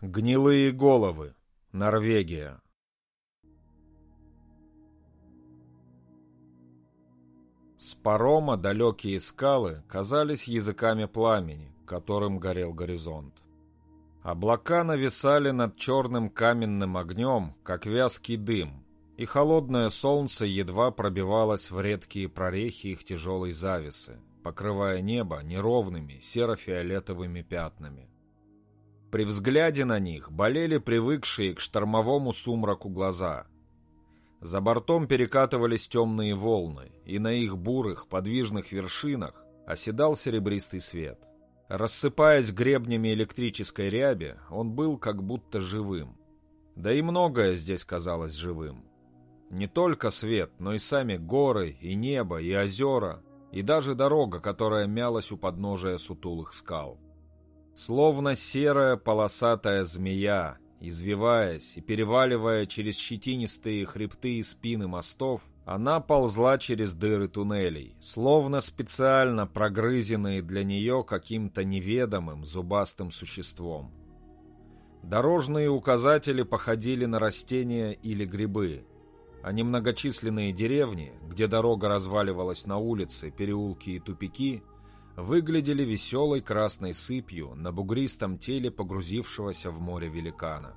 Гнилые головы. Норвегия. С парома далекие скалы казались языками пламени, которым горел горизонт. Облака нависали над черным каменным огнем, как вязкий дым, и холодное солнце едва пробивалось в редкие прорехи их тяжелой зависы, покрывая небо неровными серо-фиолетовыми пятнами. При взгляде на них болели привыкшие к штормовому сумраку глаза. За бортом перекатывались темные волны, и на их бурых, подвижных вершинах оседал серебристый свет. Рассыпаясь гребнями электрической ряби, он был как будто живым. Да и многое здесь казалось живым. Не только свет, но и сами горы, и небо, и озера, и даже дорога, которая мялась у подножия сутулых скал. Словно серая полосатая змея, извиваясь и переваливая через щетинистые хребты и спины мостов, она ползла через дыры туннелей, словно специально прогрызенные для нее каким-то неведомым зубастым существом. Дорожные указатели походили на растения или грибы, а немногочисленные деревни, где дорога разваливалась на улицы, переулки и тупики – выглядели веселой красной сыпью на бугристом теле погрузившегося в море великана.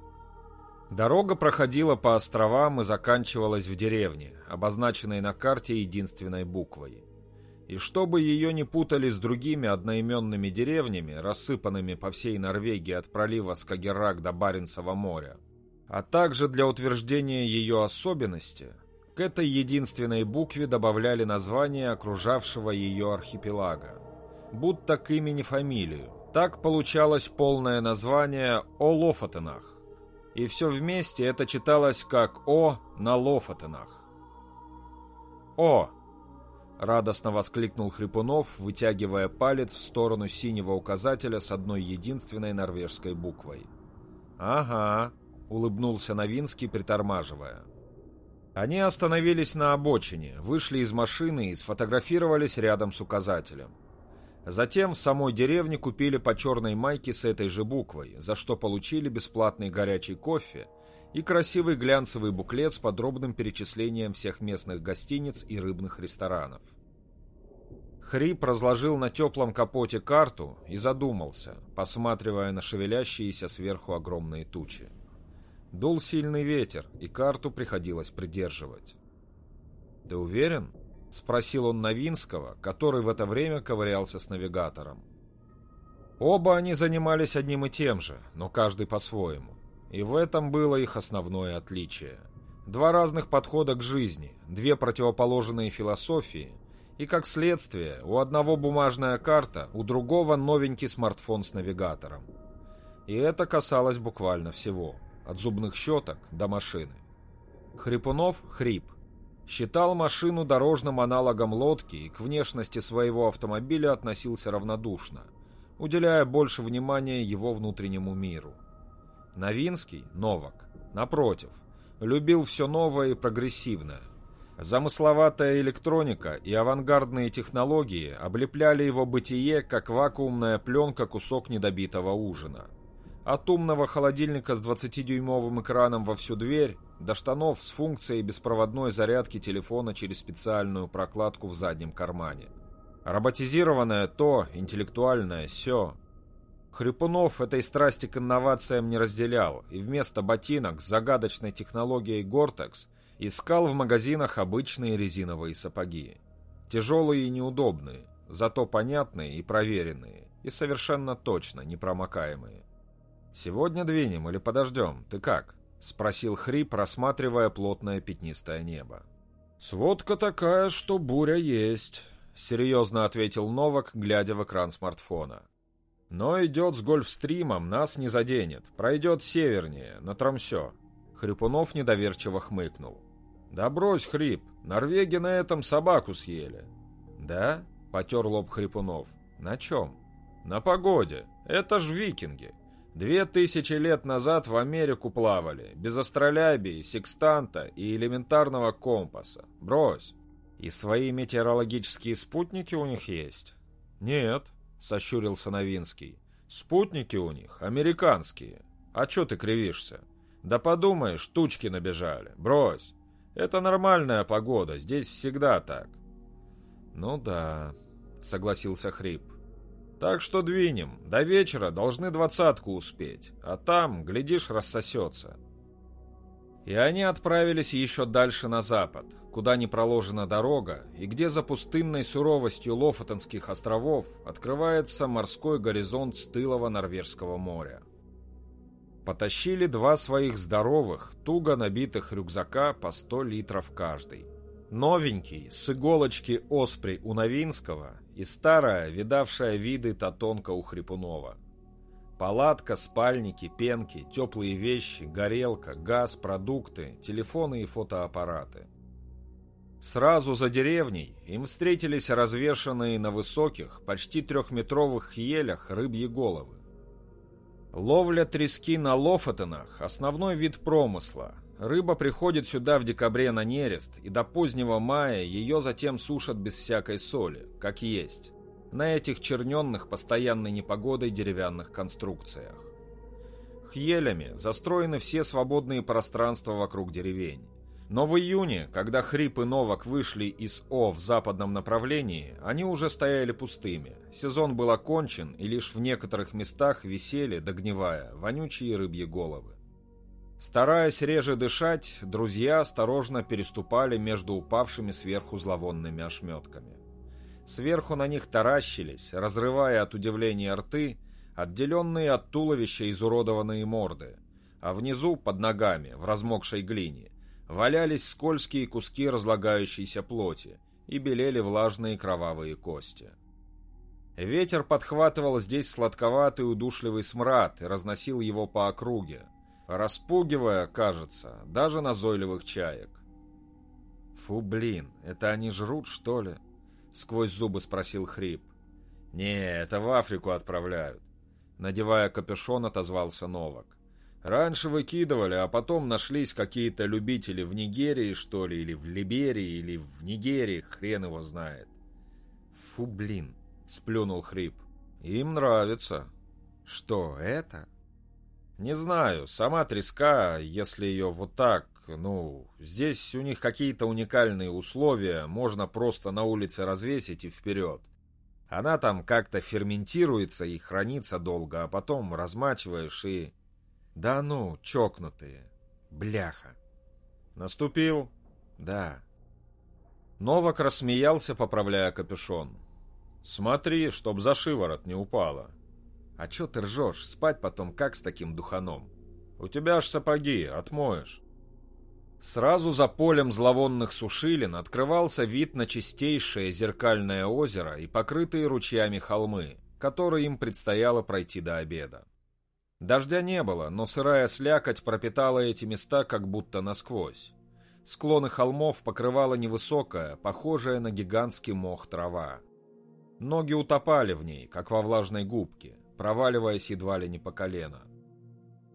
Дорога проходила по островам и заканчивалась в деревне, обозначенной на карте единственной буквой. И чтобы ее не путали с другими одноименными деревнями, рассыпанными по всей Норвегии от пролива Скагеррак до Баренцева моря, а также для утверждения ее особенности, к этой единственной букве добавляли название окружавшего ее архипелага будто к имени-фамилию. Так получалось полное название «О Лофотенах». И все вместе это читалось как «О на Лофотенах». «О!» — радостно воскликнул Хрипунов, вытягивая палец в сторону синего указателя с одной единственной норвежской буквой. «Ага», — улыбнулся Новинский, притормаживая. Они остановились на обочине, вышли из машины и сфотографировались рядом с указателем. Затем в самой деревне купили по черной майке с этой же буквой, за что получили бесплатный горячий кофе и красивый глянцевый буклет с подробным перечислением всех местных гостиниц и рыбных ресторанов. Хрип разложил на теплом капоте карту и задумался, посматривая на шевелящиеся сверху огромные тучи. Дул сильный ветер, и карту приходилось придерживать. «Ты уверен?» — спросил он Новинского, который в это время ковырялся с навигатором. Оба они занимались одним и тем же, но каждый по-своему. И в этом было их основное отличие. Два разных подхода к жизни, две противоположные философии, и как следствие, у одного бумажная карта, у другого новенький смартфон с навигатором. И это касалось буквально всего, от зубных щеток до машины. Хрипунов — хрип — Считал машину дорожным аналогом лодки и к внешности своего автомобиля относился равнодушно, уделяя больше внимания его внутреннему миру. Новинский, Новак, напротив, любил все новое и прогрессивное. Замысловатая электроника и авангардные технологии облепляли его бытие, как вакуумная пленка кусок недобитого ужина – от умного холодильника с 20-дюймовым экраном во всю дверь до штанов с функцией беспроводной зарядки телефона через специальную прокладку в заднем кармане. Роботизированное то, интеллектуальное все. Хрипунов этой страсти к инновациям не разделял и вместо ботинок с загадочной технологией Гортекс искал в магазинах обычные резиновые сапоги. Тяжелые и неудобные, зато понятные и проверенные, и совершенно точно непромокаемые. «Сегодня двинем или подождем? Ты как?» — спросил Хрип, рассматривая плотное пятнистое небо. «Сводка такая, что буря есть», — серьезно ответил Новак, глядя в экран смартфона. «Но идет с гольфстримом, нас не заденет. Пройдет севернее, на Трамсё». Хрипунов недоверчиво хмыкнул. «Да брось, Хрип, норвеги на этом собаку съели». «Да?» — потер лоб Хрипунов. «На чем?» «На погоде. Это ж викинги. Две тысячи лет назад в Америку плавали, без астролябии, секстанта и элементарного компаса. Брось. И свои метеорологические спутники у них есть? Нет, сощурился Новинский. Спутники у них американские. А чё ты кривишься? Да подумаешь, тучки набежали. Брось. Это нормальная погода, здесь всегда так. Ну да, согласился Хрип. Так что двинем. До вечера должны двадцатку успеть, а там, глядишь, рассосется. И они отправились еще дальше на запад, куда не проложена дорога, и где за пустынной суровостью Лофотонских островов открывается морской горизонт стылого Норвежского моря. Потащили два своих здоровых, туго набитых рюкзака по 100 литров каждый. Новенький, с иголочки Оспри у Новинского и старая, видавшая виды Татонка у Хрипунова. Палатка, спальники, пенки, теплые вещи, горелка, газ, продукты, телефоны и фотоаппараты. Сразу за деревней им встретились развешанные на высоких, почти трехметровых елях рыбьи головы. Ловля трески на Лофотенах – основной вид промысла. Рыба приходит сюда в декабре на нерест, и до позднего мая ее затем сушат без всякой соли, как есть, на этих черненных постоянной непогодой деревянных конструкциях. Хьелями застроены все свободные пространства вокруг деревень. Но в июне, когда Хрип и Новак вышли из О в западном направлении, они уже стояли пустыми. Сезон был окончен, и лишь в некоторых местах висели, догнивая, вонючие рыбьи головы. Стараясь реже дышать, друзья осторожно переступали между упавшими сверху зловонными ошметками. Сверху на них таращились, разрывая от удивления рты, отделенные от туловища изуродованные морды, а внизу, под ногами, в размокшей глине, валялись скользкие куски разлагающейся плоти и белели влажные кровавые кости. Ветер подхватывал здесь сладковатый удушливый смрад и разносил его по округе, распугивая, кажется, даже назойливых чаек. «Фу, блин, это они жрут, что ли?» — сквозь зубы спросил Хрип. «Не, это в Африку отправляют», — надевая капюшон, отозвался Новак. Раньше выкидывали, а потом нашлись какие-то любители в Нигерии, что ли, или в Либерии, или в Нигерии, хрен его знает. Фу, блин, сплюнул Хрип. Им нравится. Что, это? Не знаю, сама треска, если ее вот так, ну, здесь у них какие-то уникальные условия, можно просто на улице развесить и вперед. Она там как-то ферментируется и хранится долго, а потом размачиваешь и... Да ну, чокнутые. Бляха. Наступил? Да. Новак рассмеялся, поправляя капюшон. Смотри, чтоб за шиворот не упало. А чё ты ржёшь? Спать потом как с таким духаном? У тебя ж сапоги, отмоешь. Сразу за полем зловонных сушилин открывался вид на чистейшее зеркальное озеро и покрытые ручьями холмы, которые им предстояло пройти до обеда. Дождя не было, но сырая слякоть пропитала эти места как будто насквозь. Склоны холмов покрывала невысокая, похожая на гигантский мох трава. Ноги утопали в ней, как во влажной губке, проваливаясь едва ли не по колено.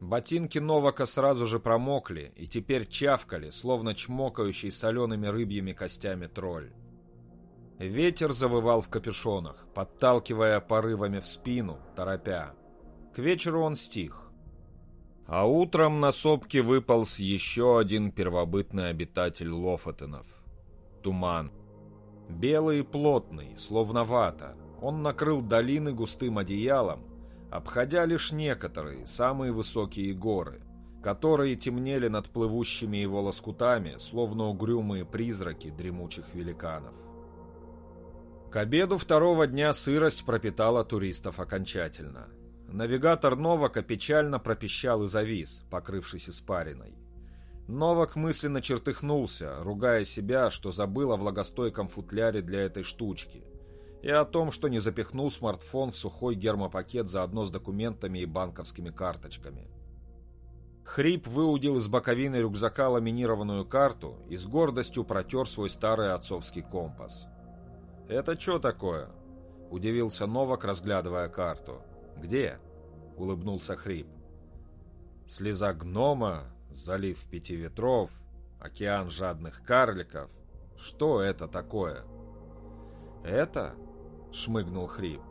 Ботинки Новака сразу же промокли и теперь чавкали, словно чмокающий солеными рыбьими костями тролль. Ветер завывал в капюшонах, подталкивая порывами в спину, торопя. К вечеру он стих. А утром на сопке выполз еще один первобытный обитатель Лофотенов. Туман. Белый и плотный, словно вата. Он накрыл долины густым одеялом, обходя лишь некоторые, самые высокие горы, которые темнели над плывущими его лоскутами, словно угрюмые призраки дремучих великанов. К обеду второго дня сырость пропитала туристов окончательно. Навигатор Новака печально пропищал и завис, покрывшись испариной. Новак мысленно чертыхнулся, ругая себя, что забыл о влагостойком футляре для этой штучки, и о том, что не запихнул смартфон в сухой гермопакет заодно с документами и банковскими карточками. Хрип выудил из боковины рюкзака ламинированную карту и с гордостью протер свой старый отцовский компас. «Это что такое?» – удивился Новак, разглядывая карту. «Где?» — улыбнулся Хрип. «Слеза гнома, залив пяти ветров, океан жадных карликов. Что это такое?» «Это?» — шмыгнул Хрип.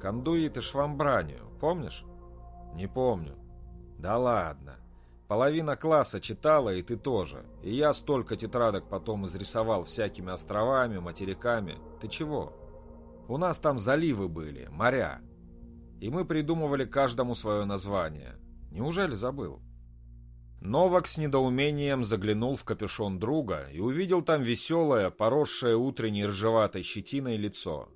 «Кондуит и швамбранию, помнишь?» «Не помню». Да ладно. Половина класса читала, и ты тоже. И я столько тетрадок потом изрисовал всякими островами, материками. Ты чего? У нас там заливы были, моря. И мы придумывали каждому свое название. Неужели забыл? Новак с недоумением заглянул в капюшон друга и увидел там веселое, поросшее утренней ржеватой щетиной лицо.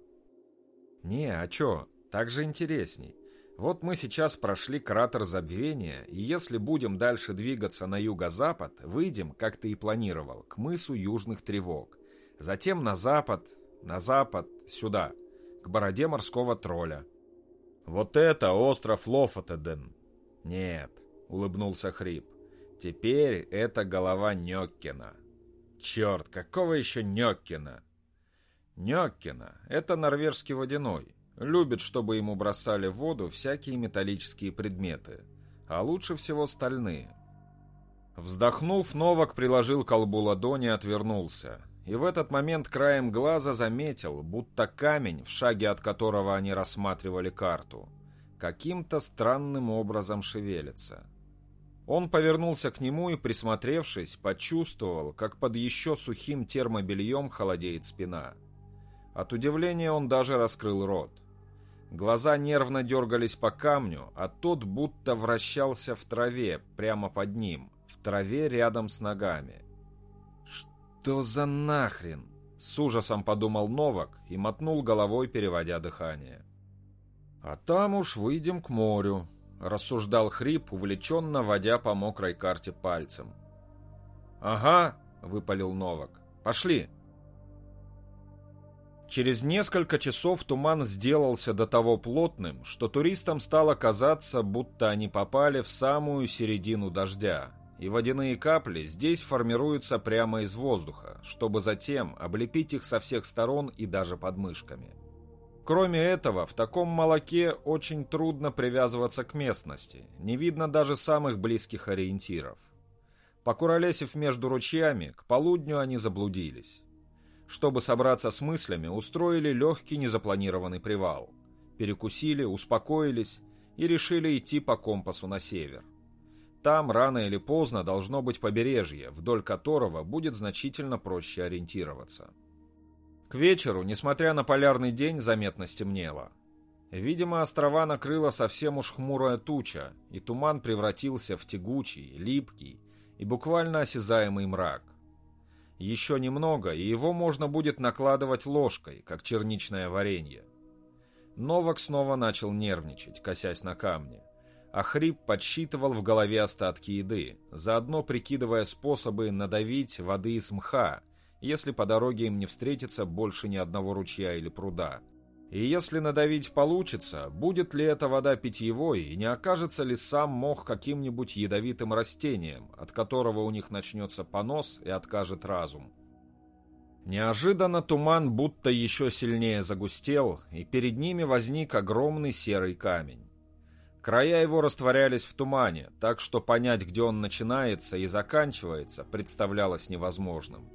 «Не, а чё? Так же интересней. Вот мы сейчас прошли кратер забвения, и если будем дальше двигаться на юго-запад, выйдем, как ты и планировал, к мысу Южных Тревог. Затем на запад, на запад, сюда, к бороде морского тролля. Вот это остров Лофотеден. Нет, улыбнулся Хрип. Теперь это голова Нёккина. Черт, какого еще Нёккина? Нёккина — это норвежский водяной. Любит, чтобы ему бросали в воду всякие металлические предметы, а лучше всего стальные. Вздохнув, Новак приложил колбу ладони и отвернулся. И в этот момент краем глаза заметил, будто камень, в шаге от которого они рассматривали карту, каким-то странным образом шевелится. Он повернулся к нему и, присмотревшись, почувствовал, как под еще сухим термобельем холодеет спина. От удивления он даже раскрыл рот. Глаза нервно дергались по камню, а тот будто вращался в траве прямо под ним, в траве рядом с ногами. «Что за нахрен?» — с ужасом подумал Новак и мотнул головой, переводя дыхание. «А там уж выйдем к морю», — рассуждал Хрип, увлеченно водя по мокрой карте пальцем. «Ага», — выпалил Новак, — «пошли». Через несколько часов туман сделался до того плотным, что туристам стало казаться, будто они попали в самую середину дождя, и водяные капли здесь формируются прямо из воздуха, чтобы затем облепить их со всех сторон и даже подмышками. Кроме этого, в таком молоке очень трудно привязываться к местности, не видно даже самых близких ориентиров. Покуролесив между ручьями, к полудню они заблудились чтобы собраться с мыслями, устроили легкий незапланированный привал. Перекусили, успокоились и решили идти по компасу на север. Там рано или поздно должно быть побережье, вдоль которого будет значительно проще ориентироваться. К вечеру, несмотря на полярный день, заметно стемнело. Видимо, острова накрыла совсем уж хмурая туча, и туман превратился в тягучий, липкий и буквально осязаемый мрак. Еще немного, и его можно будет накладывать ложкой, как черничное варенье. Новак снова начал нервничать, косясь на камни. А Хрип подсчитывал в голове остатки еды, заодно прикидывая способы надавить воды из мха, если по дороге им не встретится больше ни одного ручья или пруда. И если надавить получится, будет ли эта вода питьевой и не окажется ли сам мох каким-нибудь ядовитым растением, от которого у них начнется понос и откажет разум. Неожиданно туман будто еще сильнее загустел, и перед ними возник огромный серый камень. Края его растворялись в тумане, так что понять, где он начинается и заканчивается, представлялось невозможным.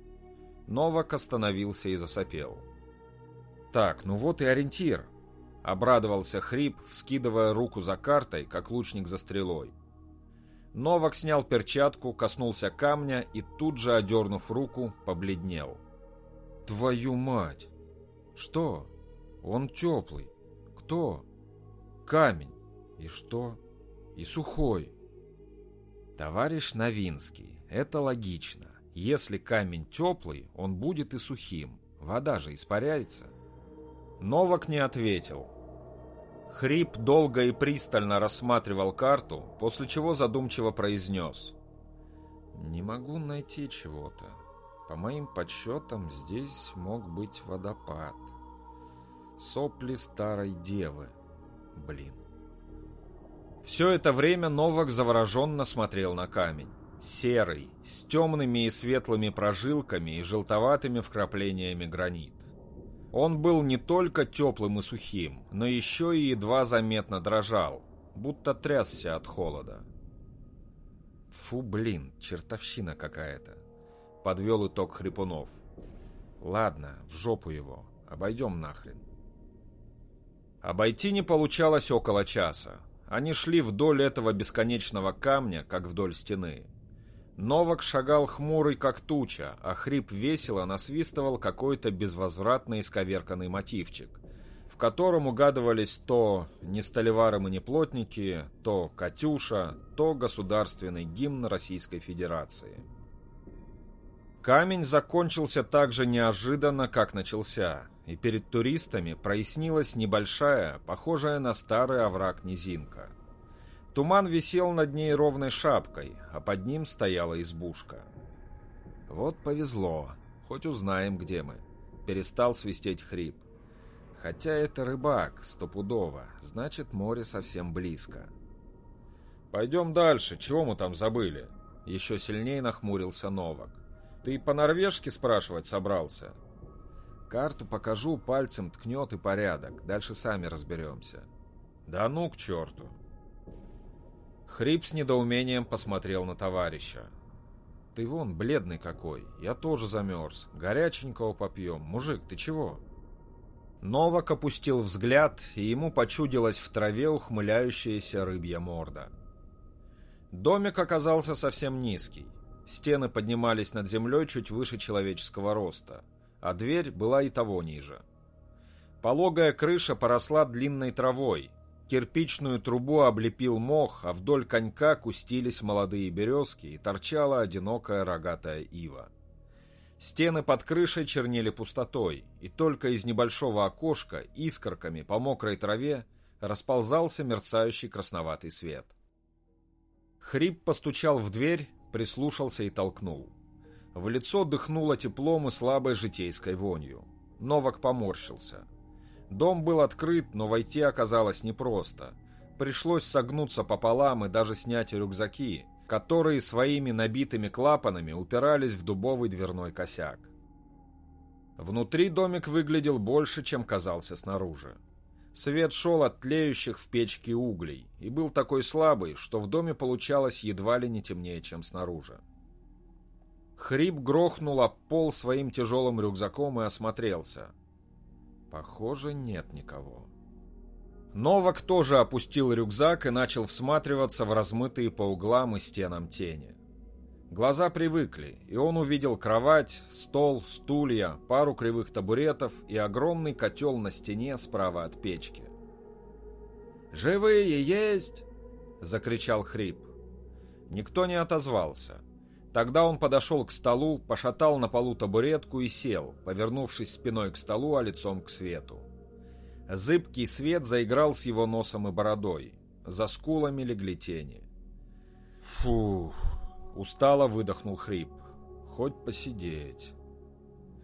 Новак остановился и засопел. Так, ну вот и ориентир. Обрадовался Хрип, вскидывая руку за картой, как лучник за стрелой. Новак снял перчатку, коснулся камня и тут же, одернув руку, побледнел. «Твою мать! Что? Он теплый. Кто? Камень. И что? И сухой. Товарищ Новинский, это логично. Если камень теплый, он будет и сухим. Вода же испаряется. Новак не ответил. Хрип долго и пристально рассматривал карту, после чего задумчиво произнес. «Не могу найти чего-то. По моим подсчетам, здесь мог быть водопад. Сопли старой девы. Блин». Все это время Новак завороженно смотрел на камень. Серый, с темными и светлыми прожилками и желтоватыми вкраплениями гранит. Он был не только теплым и сухим, но еще и едва заметно дрожал, будто трясся от холода. «Фу, блин, чертовщина какая-то!» — подвел итог Хрипунов. «Ладно, в жопу его, обойдем нахрен». Обойти не получалось около часа, Они шли вдоль этого бесконечного камня, как вдоль стены. Новак шагал хмурый, как туча, а хрип весело насвистывал какой-то безвозвратно исковерканный мотивчик, в котором угадывались то «Не столевары мы не плотники», то «Катюша», то государственный гимн Российской Федерации. Камень закончился так же неожиданно, как начался, и перед туристами прояснилась небольшая, похожая на старый овраг низинка. Туман висел над ней ровной шапкой, а под ним стояла избушка. «Вот повезло, хоть узнаем, где мы», — перестал свистеть хрип. «Хотя это рыбак, стопудово, значит, море совсем близко». «Пойдем дальше, чего мы там забыли?» Еще сильнее нахмурился Новак. «Ты по-норвежски спрашивать собрался?» «Карту покажу, пальцем ткнет и порядок, дальше сами разберемся». «Да ну к черту!» Хрип с недоумением посмотрел на товарища. «Ты вон, бледный какой, я тоже замерз. Горяченького попьем. Мужик, ты чего?» Новак опустил взгляд, и ему почудилась в траве ухмыляющаяся рыбья морда. Домик оказался совсем низкий. Стены поднимались над землей чуть выше человеческого роста, а дверь была и того ниже. Пологая крыша поросла длинной травой, Кирпичную трубу облепил мох, а вдоль конька кустились молодые березки и торчала одинокая рогатая ива. Стены под крышей чернели пустотой, и только из небольшого окошка искорками по мокрой траве расползался мерцающий красноватый свет. Хрип постучал в дверь, прислушался и толкнул. В лицо дыхнуло теплом и слабой житейской вонью. Новак поморщился. Дом был открыт, но войти оказалось непросто. Пришлось согнуться пополам и даже снять рюкзаки, которые своими набитыми клапанами упирались в дубовый дверной косяк. Внутри домик выглядел больше, чем казался снаружи. Свет шел от тлеющих в печке углей и был такой слабый, что в доме получалось едва ли не темнее, чем снаружи. Хрип грохнул об пол своим тяжелым рюкзаком и осмотрелся – Похоже, нет никого. Новак тоже опустил рюкзак и начал всматриваться в размытые по углам и стенам тени. Глаза привыкли, и он увидел кровать, стол, стулья, пару кривых табуретов и огромный котел на стене справа от печки. «Живые есть!» — закричал Хрип. Никто не отозвался. Тогда он подошел к столу, пошатал на полу табуретку и сел, повернувшись спиной к столу, а лицом к свету. Зыбкий свет заиграл с его носом и бородой. За скулами легли тени. «Фух!» — устало выдохнул хрип. «Хоть посидеть».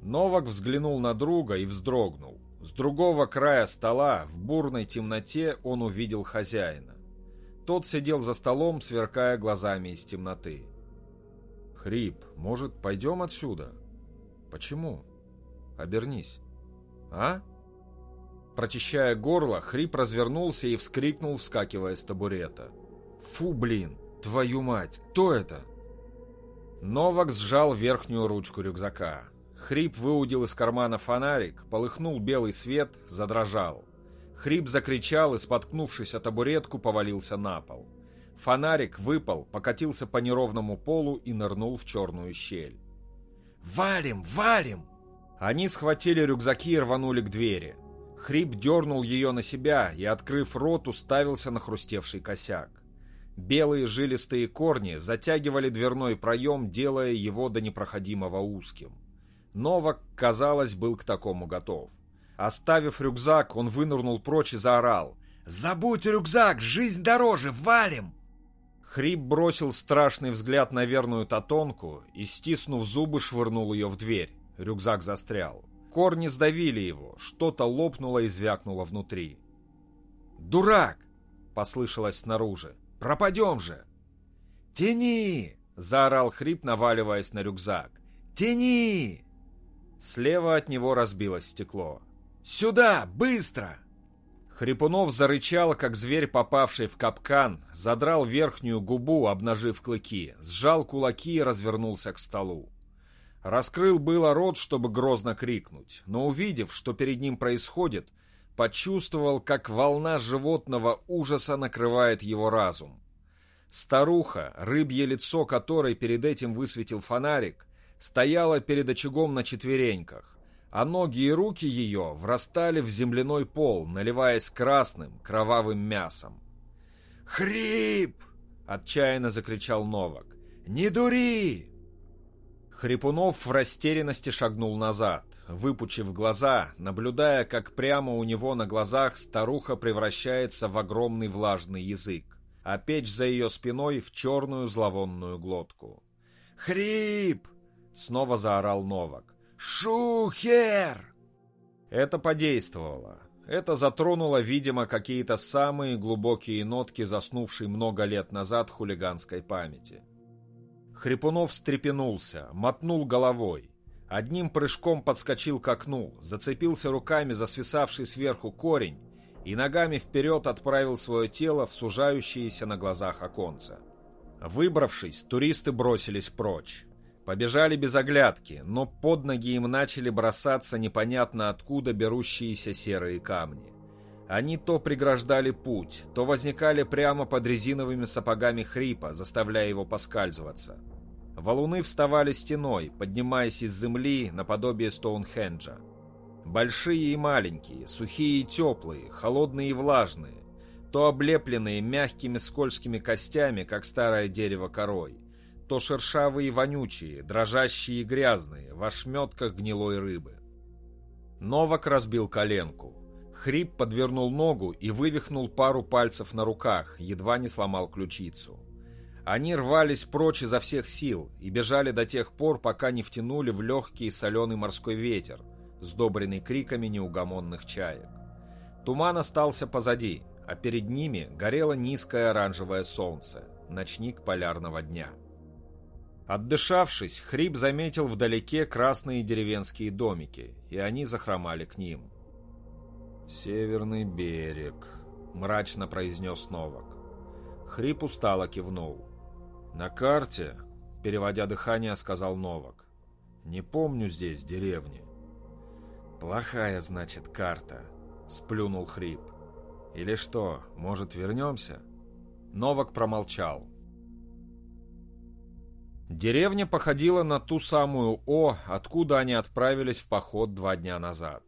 Новак взглянул на друга и вздрогнул. С другого края стола, в бурной темноте, он увидел хозяина. Тот сидел за столом, сверкая глазами из темноты. «Хрип, может, пойдем отсюда?» «Почему?» «Обернись». «А?» Прочищая горло, Хрип развернулся и вскрикнул, вскакивая с табурета. «Фу, блин! Твою мать! Кто это?» Новак сжал верхнюю ручку рюкзака. Хрип выудил из кармана фонарик, полыхнул белый свет, задрожал. Хрип закричал и, споткнувшись о табуретку, повалился на пол. Фонарик выпал, покатился по неровному полу и нырнул в черную щель. «Валим! Валим!» Они схватили рюкзаки и рванули к двери. Хрип дернул ее на себя и, открыв рот, уставился на хрустевший косяк. Белые жилистые корни затягивали дверной проем, делая его до непроходимого узким. Новак, казалось, был к такому готов. Оставив рюкзак, он вынырнул прочь и заорал. «Забудь рюкзак! Жизнь дороже! Валим!» Хрип бросил страшный взгляд на верную татонку и, стиснув зубы, швырнул ее в дверь. Рюкзак застрял. Корни сдавили его, что-то лопнуло и звякнуло внутри. «Дурак!» — послышалось снаружи. «Пропадем же!» «Тяни!» — заорал Хрип, наваливаясь на рюкзак. «Тяни!» Слева от него разбилось стекло. «Сюда! Быстро!» Хрипунов зарычал, как зверь, попавший в капкан, задрал верхнюю губу, обнажив клыки, сжал кулаки и развернулся к столу. Раскрыл было рот, чтобы грозно крикнуть, но увидев, что перед ним происходит, почувствовал, как волна животного ужаса накрывает его разум. Старуха, рыбье лицо которой перед этим высветил фонарик, стояла перед очагом на четвереньках, а ноги и руки ее врастали в земляной пол, наливаясь красным, кровавым мясом. «Хрип!» — отчаянно закричал Новак. «Не дури!» Хрипунов в растерянности шагнул назад, выпучив глаза, наблюдая, как прямо у него на глазах старуха превращается в огромный влажный язык, а печь за ее спиной в черную зловонную глотку. «Хрип!» — снова заорал Новак. «Шухер!» Это подействовало. Это затронуло, видимо, какие-то самые глубокие нотки заснувшей много лет назад хулиганской памяти. Хрипунов встрепенулся, мотнул головой. Одним прыжком подскочил к окну, зацепился руками за свисавший сверху корень и ногами вперед отправил свое тело в сужающиеся на глазах оконца. Выбравшись, туристы бросились прочь. Побежали без оглядки, но под ноги им начали бросаться непонятно откуда берущиеся серые камни. Они то преграждали путь, то возникали прямо под резиновыми сапогами хрипа, заставляя его поскальзываться. Валуны вставали стеной, поднимаясь из земли наподобие Стоунхенджа. Большие и маленькие, сухие и теплые, холодные и влажные, то облепленные мягкими скользкими костями, как старое дерево корой, то шершавые и вонючие, дрожащие и грязные, в ошметках гнилой рыбы. Новак разбил коленку. Хрип подвернул ногу и вывихнул пару пальцев на руках, едва не сломал ключицу. Они рвались прочь изо всех сил и бежали до тех пор, пока не втянули в легкий соленый морской ветер, сдобренный криками неугомонных чаек. Туман остался позади, а перед ними горело низкое оранжевое солнце, ночник полярного дня. Отдышавшись, Хрип заметил вдалеке красные деревенские домики, и они захромали к ним. «Северный берег», — мрачно произнес Новак. Хрип устало кивнул. «На карте», — переводя дыхание, сказал Новак. «Не помню здесь деревни». «Плохая, значит, карта», — сплюнул Хрип. «Или что, может, вернемся?» Новак промолчал. Деревня походила на ту самую О, откуда они отправились в поход два дня назад.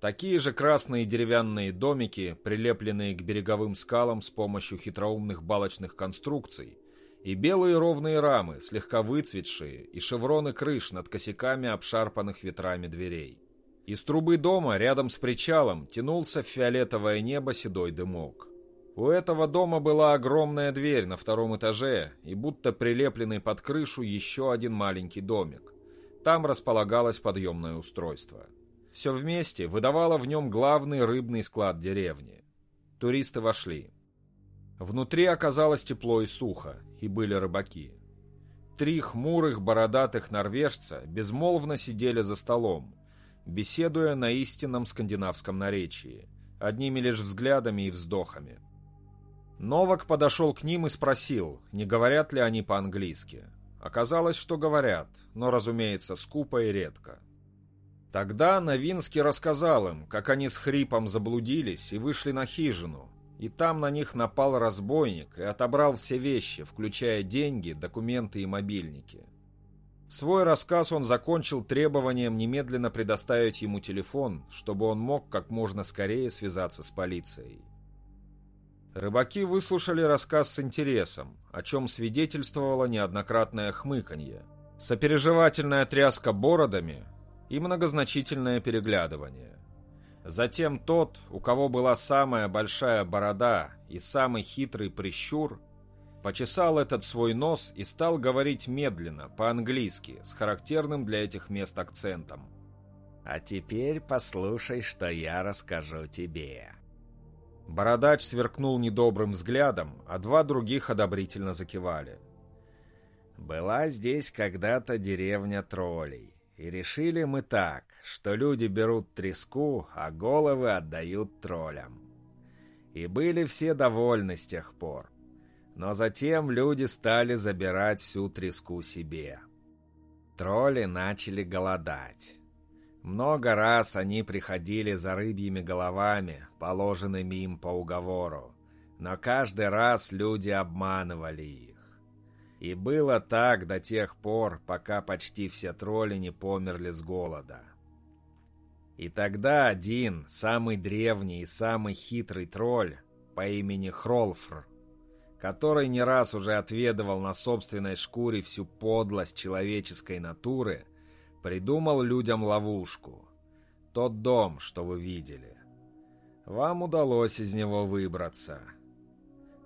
Такие же красные деревянные домики, прилепленные к береговым скалам с помощью хитроумных балочных конструкций, и белые ровные рамы, слегка выцветшие, и шевроны крыш над косяками обшарпанных ветрами дверей. Из трубы дома рядом с причалом тянулся в фиолетовое небо седой дымок. У этого дома была огромная дверь на втором этаже и будто прилепленный под крышу еще один маленький домик. Там располагалось подъемное устройство. Все вместе выдавало в нем главный рыбный склад деревни. Туристы вошли. Внутри оказалось тепло и сухо, и были рыбаки. Три хмурых бородатых норвежца безмолвно сидели за столом, беседуя на истинном скандинавском наречии, одними лишь взглядами и вздохами. Новак подошел к ним и спросил, не говорят ли они по-английски. Оказалось, что говорят, но, разумеется, скупо и редко. Тогда Новинский рассказал им, как они с хрипом заблудились и вышли на хижину, и там на них напал разбойник и отобрал все вещи, включая деньги, документы и мобильники. Свой рассказ он закончил требованием немедленно предоставить ему телефон, чтобы он мог как можно скорее связаться с полицией. Рыбаки выслушали рассказ с интересом, о чем свидетельствовало неоднократное хмыканье, сопереживательная тряска бородами и многозначительное переглядывание. Затем тот, у кого была самая большая борода и самый хитрый прищур, почесал этот свой нос и стал говорить медленно, по-английски, с характерным для этих мест акцентом. «А теперь послушай, что я расскажу тебе». Бородач сверкнул недобрым взглядом, а два других одобрительно закивали. «Была здесь когда-то деревня троллей, и решили мы так, что люди берут треску, а головы отдают троллям. И были все довольны с тех пор. Но затем люди стали забирать всю треску себе. Тролли начали голодать. Много раз они приходили за рыбьими головами, положенными им по уговору, но каждый раз люди обманывали их. И было так до тех пор, пока почти все тролли не померли с голода. И тогда один, самый древний и самый хитрый тролль по имени Хролфр, который не раз уже отведывал на собственной шкуре всю подлость человеческой натуры, Придумал людям ловушку. Тот дом, что вы видели. Вам удалось из него выбраться.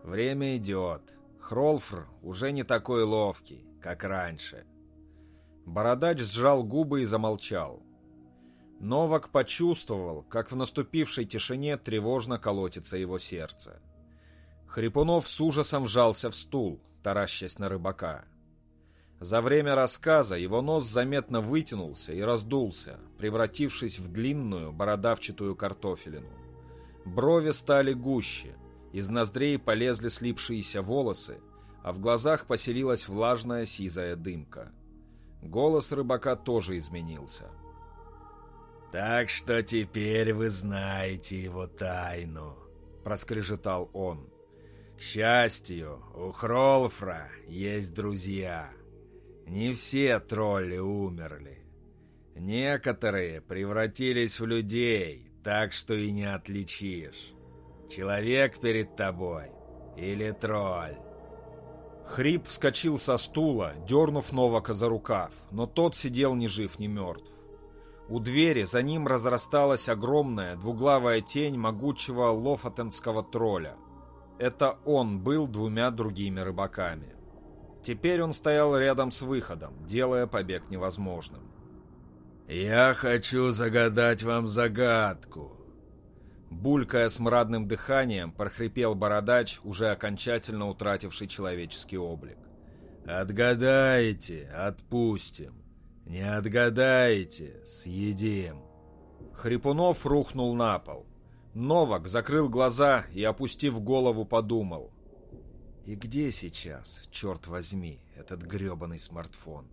Время идет. Хролфр уже не такой ловкий, как раньше. Бородач сжал губы и замолчал. Новак почувствовал, как в наступившей тишине тревожно колотится его сердце. Хрипунов с ужасом вжался в стул, таращась на рыбака. За время рассказа его нос заметно вытянулся и раздулся, превратившись в длинную бородавчатую картофелину. Брови стали гуще, из ноздрей полезли слипшиеся волосы, а в глазах поселилась влажная сизая дымка. Голос рыбака тоже изменился. «Так что теперь вы знаете его тайну», — проскрежетал он. «К счастью, у Хролфра есть друзья». Не все тролли умерли. Некоторые превратились в людей, так что и не отличишь. Человек перед тобой или тролль. Хрип вскочил со стула, дернув Новака за рукав, но тот сидел ни жив, ни мертв. У двери за ним разрасталась огромная двуглавая тень могучего лофотенского тролля. Это он был двумя другими рыбаками. Теперь он стоял рядом с выходом, делая побег невозможным. «Я хочу загадать вам загадку!» Булькая смрадным дыханием, прохрипел бородач, уже окончательно утративший человеческий облик. «Отгадаете — отпустим. Не отгадаете — съедим». Хрипунов рухнул на пол. Новак закрыл глаза и, опустив голову, подумал. И где сейчас, черт возьми, этот гребаный смартфон?